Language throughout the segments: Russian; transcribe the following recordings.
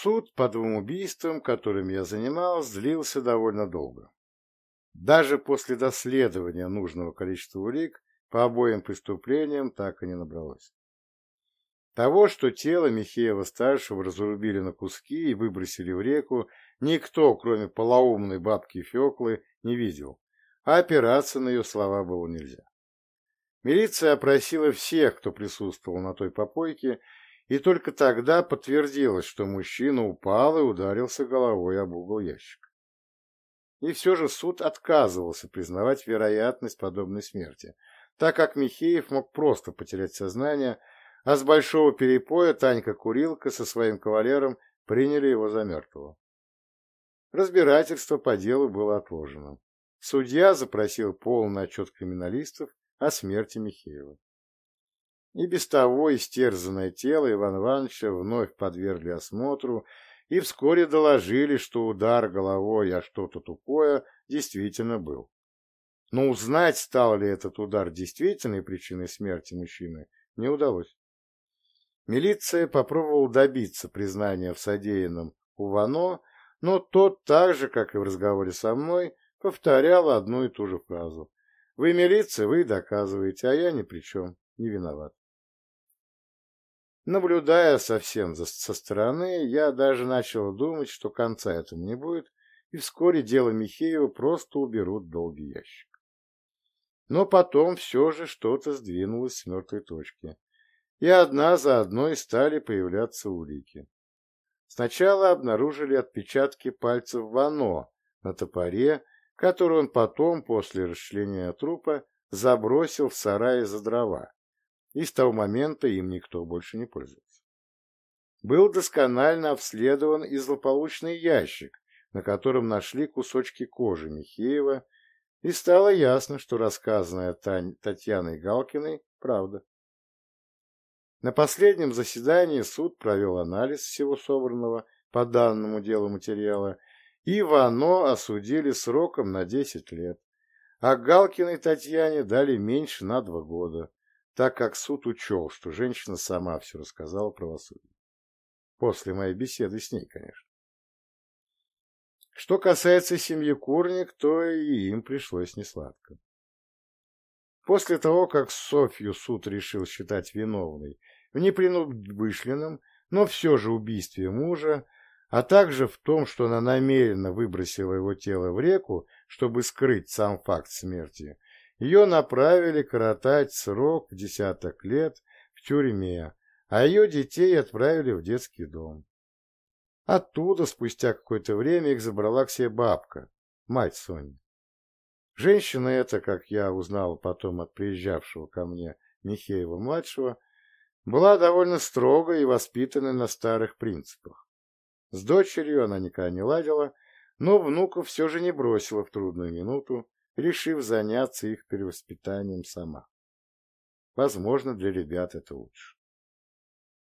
Суд по двум убийствам, которыми я занимался, длился довольно долго. Даже после доследования нужного количества улик по обоим преступлениям так и не набралось. Того, что тело Михеева-старшего разрубили на куски и выбросили в реку, никто, кроме полоумной бабки Феклы, не видел, а опираться на ее слова было нельзя. Милиция опросила всех, кто присутствовал на той попойке, и только тогда подтвердилось, что мужчина упал и ударился головой об угол ящика. И все же суд отказывался признавать вероятность подобной смерти, так как Михеев мог просто потерять сознание, а с большого перепоя Танька-курилка со своим кавалером приняли его за мертвого. Разбирательство по делу было отложено. Судья запросил полный отчет криминалистов о смерти Михеева. И без того истерзанное тело Ивана Ивановича вновь подвергли осмотру и вскоре доложили, что удар головой о что-то тупое действительно был. Но узнать, стал ли этот удар действительной причиной смерти мужчины, не удалось. Милиция попробовала добиться признания в содеянном у Вано, но тот так же, как и в разговоре со мной, повторял одну и ту же фразу. «Вы милиция, вы доказываете, а я ни при чем, не виноват». Наблюдая совсем со стороны, я даже начал думать, что конца этому не будет, и вскоре дело Михеева просто уберут долгий ящик. Но потом все же что-то сдвинулось с мертвой точки, и одна за одной стали появляться улики. Сначала обнаружили отпечатки пальцев Вано на топоре, который он потом, после расчленения трупа, забросил в сарае за дрова, и с того момента им никто больше не пользуется. Был досконально обследован и злополучный ящик, на котором нашли кусочки кожи Михеева, и стало ясно, что рассказанное Тань, Татьяной Галкиной правда. На последнем заседании суд провел анализ всего собранного по данному делу материала, и Вано осудили сроком на 10 лет, а Галкиной Татьяне дали меньше на два года, так как суд учел, что женщина сама все рассказала правосудию. После моей беседы с ней, конечно. Что касается семьи Курник, то и им пришлось несладко. После того, как Софью суд решил считать виновной в непредумышленном, но все же убийстве мужа, а также в том, что она намеренно выбросила его тело в реку, чтобы скрыть сам факт смерти, ее направили коротать срок десяток лет в тюрьме, а ее детей отправили в детский дом. Оттуда, спустя какое-то время, их забрала к себе бабка, мать Сони. Женщина эта, как я узнал потом от приезжавшего ко мне Михеева-младшего, была довольно строгой и воспитанной на старых принципах. С дочерью она никогда не ладила, но внуков все же не бросила в трудную минуту, решив заняться их перевоспитанием сама. Возможно, для ребят это лучше.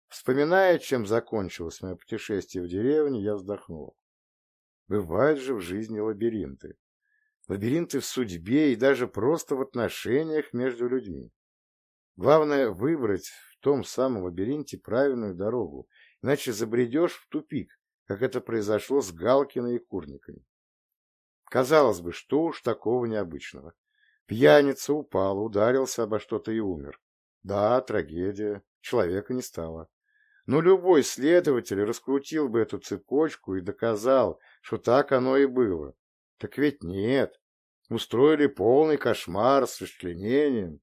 Вспоминая, чем закончилось мое путешествие в деревню, я вздохнул. Бывают же в жизни лабиринты. Лабиринты в судьбе и даже просто в отношениях между людьми. Главное выбрать в том самом лабиринте правильную дорогу, иначе забредешь в тупик, как это произошло с Галкиной и Курниками. Казалось бы, что уж такого необычного. Пьяница упал, ударился обо что-то и умер. Да, трагедия, человека не стало. Но любой следователь раскрутил бы эту цепочку и доказал, что так оно и было. Так ведь нет. Устроили полный кошмар с расчленением.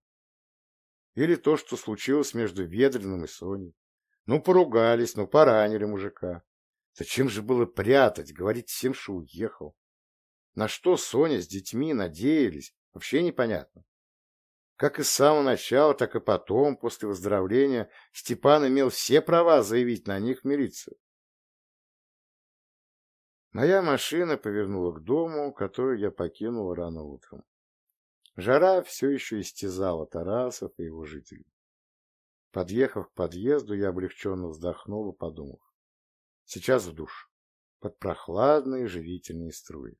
Или то, что случилось между Ведриным и Соней. Ну, поругались, ну, поранили мужика. Зачем же было прятать, говорить всем, что уехал? На что Соня с детьми надеялись, вообще непонятно. Как и с самого начала, так и потом, после выздоровления, Степан имел все права заявить на них в милицию. Моя машина повернула к дому, который я покинул рано утром. Жара все еще истязала Тарасов и его жителей. Подъехав к подъезду, я облегченно вздохнул и подумал. Сейчас в душ, под прохладные живительные струи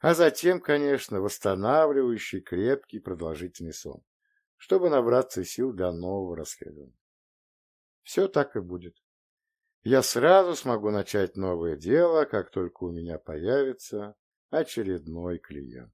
а затем, конечно, восстанавливающий крепкий продолжительный сон, чтобы набраться сил для нового расследования. Все так и будет. я сразу смогу начать новое дело, как только у меня появится очередной клиент.